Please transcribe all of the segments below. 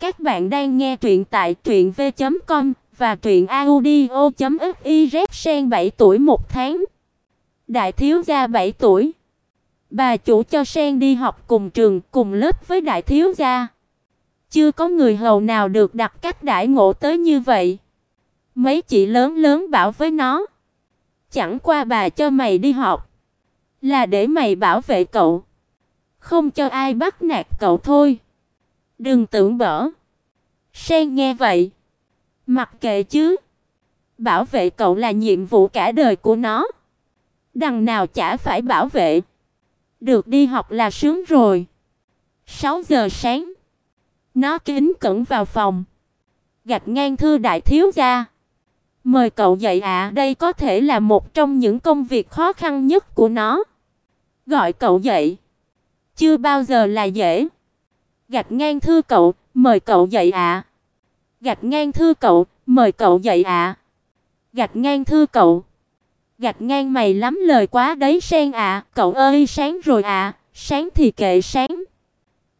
Các bạn đang nghe truyện tại truyệnv.com và truyệnaudio.fiz sen 7 tuổi một tháng. Đại thiếu gia 7 tuổi. Bà chủ cho Sen đi học cùng trường, cùng lớp với đại thiếu gia. Chưa có người hầu nào được đặt cách đãi ngộ tới như vậy. Mấy chị lớn lớn bảo với nó, chẳng qua bà cho mày đi học là để mày bảo vệ cậu, không cho ai bắt nạt cậu thôi. Đừng tưởng bở. Sen nghe vậy, mặc kệ chứ. Bảo vệ cậu là nhiệm vụ cả đời của nó. Đằng nào chả phải bảo vệ. Được đi học là sướng rồi. 6 giờ sáng, nó kính cẩn vào phòng, gạch ngang thư đại thiếu gia. Mời cậu dậy ạ, đây có thể là một trong những công việc khó khăn nhất của nó. Gọi cậu dậy, chưa bao giờ là dễ. Gạch ngang thư cậu, mời cậu dậy ạ. Gạch ngang thư cậu, mời cậu dậy ạ. Gạch ngang thư cậu. Gạch ngang mày lắm lời quá đấy sen ạ, cậu ơi sáng rồi ạ, sáng thì kệ sáng.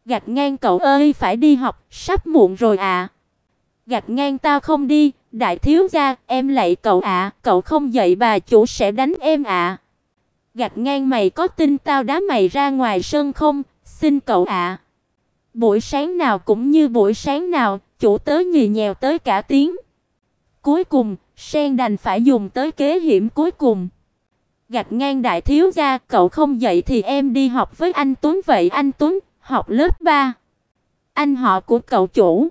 Gạch ngang cậu ơi phải đi học, sắp muộn rồi ạ. Gạch ngang tao không đi, đại thiếu gia, em lạy cậu ạ, cậu không dậy bà chủ sẽ đánh em ạ. Gạch ngang mày có tin tao đá mày ra ngoài sân không? Xin cậu ạ. Buổi sáng nào cũng như buổi sáng nào, chủ tớ nhì nhèo tới cả tiếng. Cuối cùng, Sen đành phải dùng tới kế hiểm cuối cùng. Gạch ngang đại thiếu gia, cậu không dậy thì em đi học với anh Tuấn vậy anh Tuấn, học lớp 3. Anh họ của cậu chủ.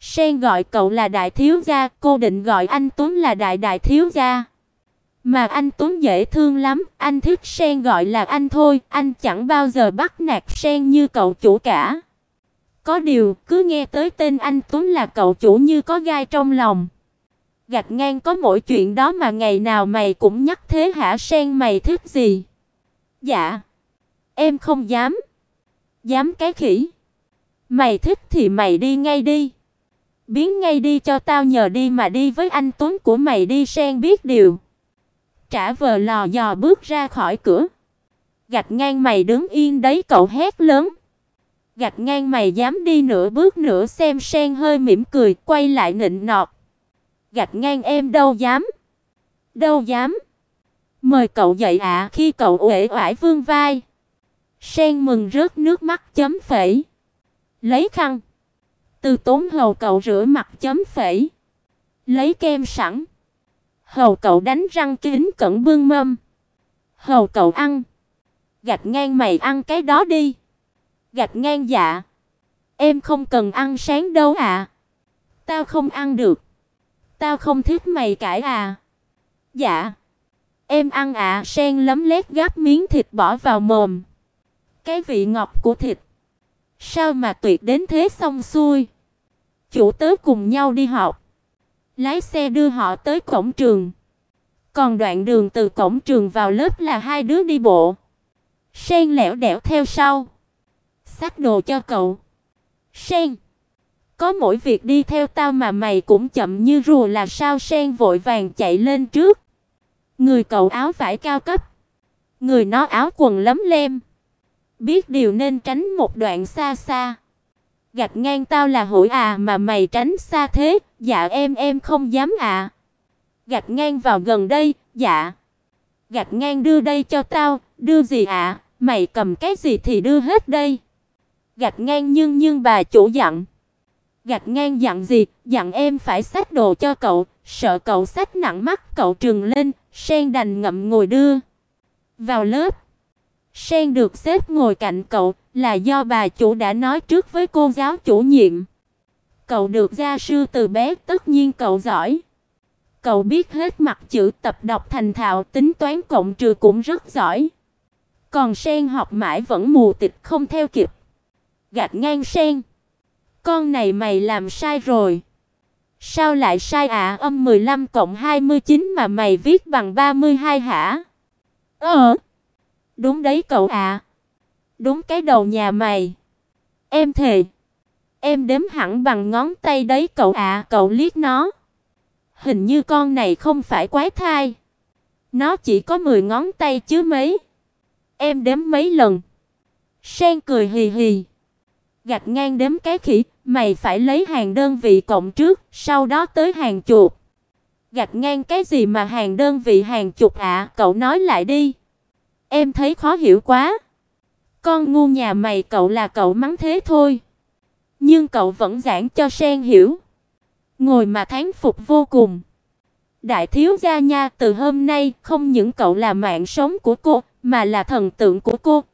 Sen gọi cậu là đại thiếu gia, cô định gọi anh Tuấn là đại đại thiếu gia. Mà anh Tuấn dễ thương lắm, anh thích Sen gọi là anh thôi, anh chẳng bao giờ bắt nạt Sen như cậu chủ cả. Có điều, cứ nghe tới tên anh Tuấn là cậu chủ như có gai trong lòng. Gạch ngang có mỗi chuyện đó mà ngày nào mày cũng nhắc thế hả Sen mày thích gì? Dạ. Em không dám. Dám cái khỉ. Mày thích thì mày đi ngay đi. Biến ngay đi cho tao nhờ đi mà đi với anh Tuấn của mày đi Sen biết điều. Trả vờ lò dò bước ra khỏi cửa. Gạch ngang mày đứng yên đấy cậu hét lớn. Gạch ngang mày dám đi nửa bước nữa xem Sen hơi mỉm cười, quay lại nịnh nọt. Gạch ngang em đâu dám. Đâu dám. Mời cậu dậy ạ, khi cậu uể oải vương vai. Sen mừng rớt nước mắt chấm phẩy. Lấy khăn. Từ tốn hầu cậu rửa mặt chấm phẩy. Lấy kem sẵn. Hầu cậu đánh răng kính cẩn bưng mâm. Hầu cậu ăn. Gạch ngang mày ăn cái đó đi. Gạch ngang dạ. Em không cần ăn sáng đâu ạ. Tao không ăn được. Tao không thích mày cãi à. Dạ. Em ăn ạ, sen lấm lét gắp miếng thịt bỏ vào mồm. Cái vị ngọt của thịt. Sao mà tuyệt đến thế xong xuôi. Chủ tớ cùng nhau đi học. Lái xe đưa họ tới cổng trường. Còn đoạn đường từ cổng trường vào lớp là hai đứa đi bộ. Sen lẻo đẻo theo sau. Xách đồ cho cậu. Sen. Có mỗi việc đi theo tao mà mày cũng chậm như rùa là sao Sen vội vàng chạy lên trước. Người cậu áo vải cao cấp. Người nó áo quần lấm lem. Biết điều nên tránh một đoạn xa xa. Gạch ngang tao là hủi à mà mày tránh xa thế, dạ em em không dám à. Gạch ngang vào gần đây, dạ. Gạch ngang đưa đây cho tao, đưa gì ạ? À? Mày cầm cái gì thì đưa hết đây. Gạch ngang nhưng nhưng bà chủ dặn. Gạch ngang dặn gì? Dặn em phải xách đồ cho cậu, sợ cậu xách nặng mắt cậu trừng lên, sen đành ngậm ngồi đưa. Vào lớp, sen được xếp ngồi cạnh cậu, là do bà chủ đã nói trước với cô giáo chủ nhiệm. Cậu được gia sư từ bé, tất nhiên cậu giỏi. Cậu biết hết mặt chữ tập đọc thành thạo, tính toán cộng trừ cũng rất giỏi. Còn Sen học mãi vẫn mù tịt không theo kịp. Gạt ngang Sen. Con này mày làm sai rồi. Sao lại sai ạ? À? Âm 15 cộng 29 mà mày viết bằng 32 hả? Ờ. Đúng đấy cậu ạ. À. Đúng cái đầu nhà mày. Em thề. Em đếm hẳn bằng ngón tay đấy cậu ạ, à. cậu liếc nó. Hình như con này không phải quái thai. Nó chỉ có 10 ngón tay chứ mấy. Em đếm mấy lần. Sen cười hì hì. Gạch ngang đếm cái khỉ, mày phải lấy hàng đơn vị cộng trước, sau đó tới hàng chục. Gạch ngang cái gì mà hàng đơn vị hàng chục ạ, cậu nói lại đi. Em thấy khó hiểu quá. Con ngu nhà mày cậu là cậu mắng thế thôi. Nhưng cậu vẫn giảng cho Sen hiểu. Ngồi mà thán phục vô cùng. Đại thiếu gia nha, từ hôm nay không những cậu là mạng sống của cô, mà là thần tượng của cô,